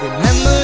Remember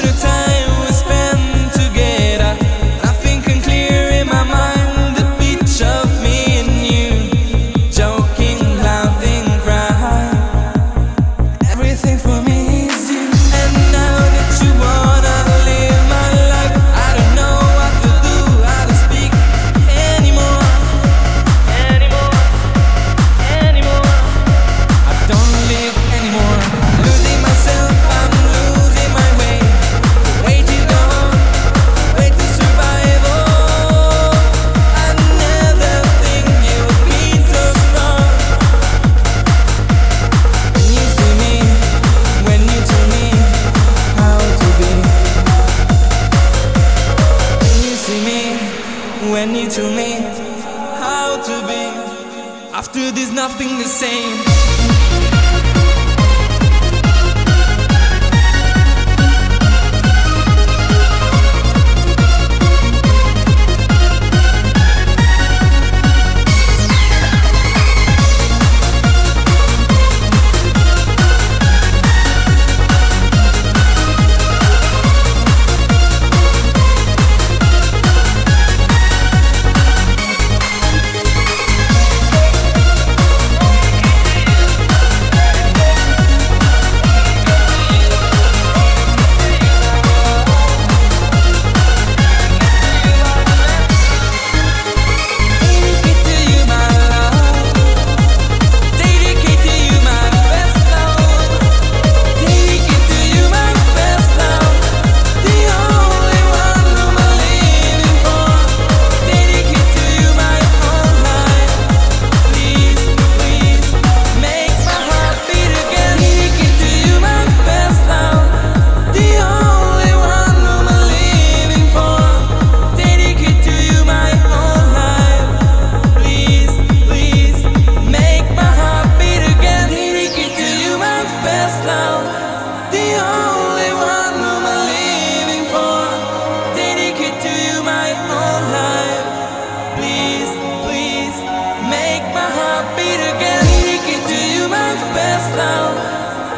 can you tell me how to be? After this, nothing the same.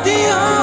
the only